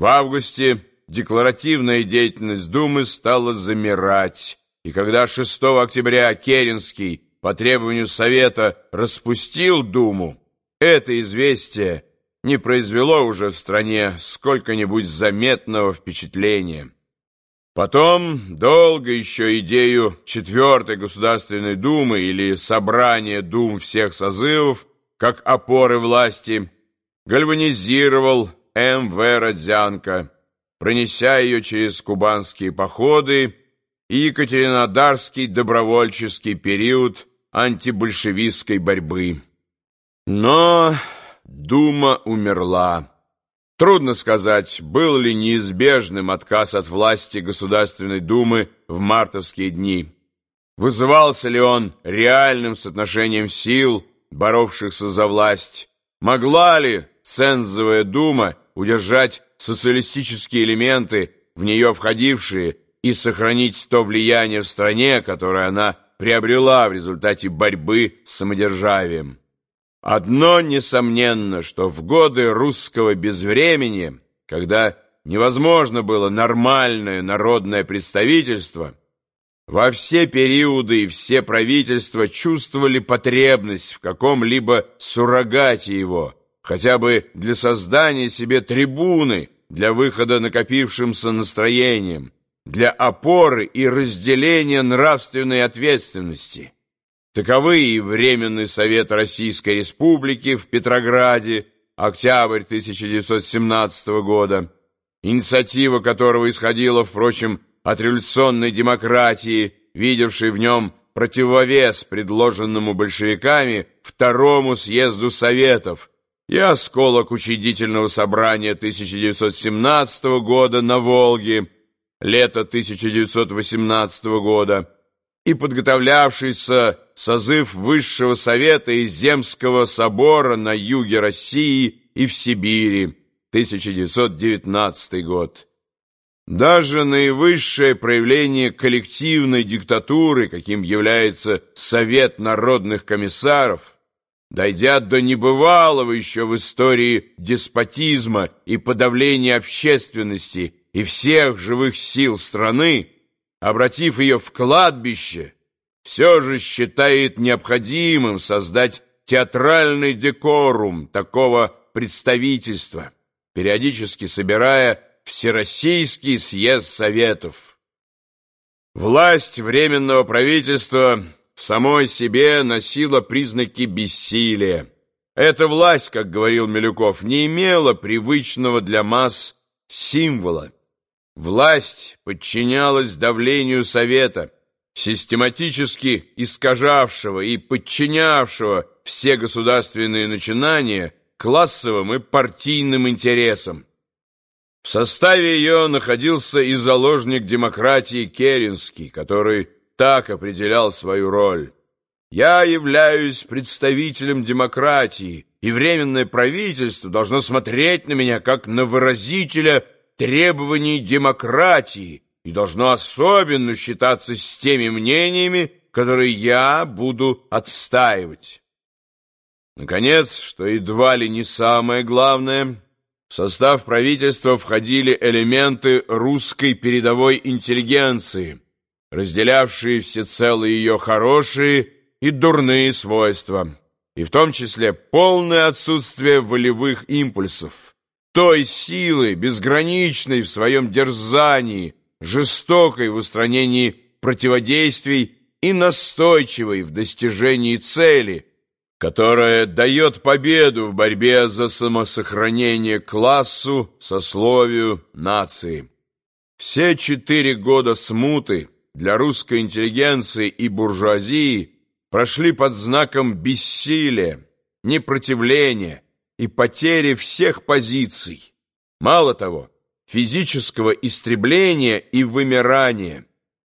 В августе декларативная деятельность Думы стала замирать, и когда 6 октября Керенский по требованию Совета распустил Думу, это известие не произвело уже в стране сколько-нибудь заметного впечатления. Потом долго еще идею Четвертой Государственной Думы или Собрания Дум всех созывов, как опоры власти, гальванизировал М.В. Родзянко, пронеся ее через кубанские походы и Екатеринодарский добровольческий период антибольшевистской борьбы. Но Дума умерла. Трудно сказать, был ли неизбежным отказ от власти Государственной Думы в мартовские дни. Вызывался ли он реальным соотношением сил, боровшихся за власть? Могла ли цензовая Дума удержать социалистические элементы, в нее входившие, и сохранить то влияние в стране, которое она приобрела в результате борьбы с самодержавием? Одно несомненно, что в годы русского безвремени, когда невозможно было нормальное народное представительство, во все периоды и все правительства чувствовали потребность в каком-либо суррогате его, хотя бы для создания себе трибуны для выхода накопившимся настроением, для опоры и разделения нравственной ответственности. Таковы и Временный Совет Российской Республики в Петрограде, октябрь 1917 года, инициатива которого исходила, впрочем, от революционной демократии, видевшей в нем противовес предложенному большевиками Второму съезду Советов и осколок учредительного собрания 1917 года на Волге, лето 1918 года, и подготовлявшийся созыв Высшего Совета и Земского Собора на юге России и в Сибири, 1919 год. Даже наивысшее проявление коллективной диктатуры, каким является Совет народных комиссаров, дойдя до небывалого еще в истории деспотизма и подавления общественности и всех живых сил страны, обратив ее в кладбище, все же считает необходимым создать театральный декорум такого представительства, периодически собирая Всероссийский съезд Советов. Власть Временного правительства в самой себе носила признаки бессилия. Эта власть, как говорил Милюков, не имела привычного для масс символа. Власть подчинялась давлению Совета, систематически искажавшего и подчинявшего все государственные начинания классовым и партийным интересам. В составе ее находился и заложник демократии Керенский, который так определял свою роль. «Я являюсь представителем демократии, и Временное правительство должно смотреть на меня как на выразителя требований демократии и должно особенно считаться с теми мнениями, которые я буду отстаивать. Наконец, что едва ли не самое главное, в состав правительства входили элементы русской передовой интеллигенции, разделявшие всецело ее хорошие и дурные свойства, и в том числе полное отсутствие волевых импульсов той силы, безграничной в своем дерзании, жестокой в устранении противодействий и настойчивой в достижении цели, которая дает победу в борьбе за самосохранение классу, сословию, нации. Все четыре года смуты для русской интеллигенции и буржуазии прошли под знаком бессилия, непротивления, и потери всех позиций. Мало того, физического истребления и вымирания –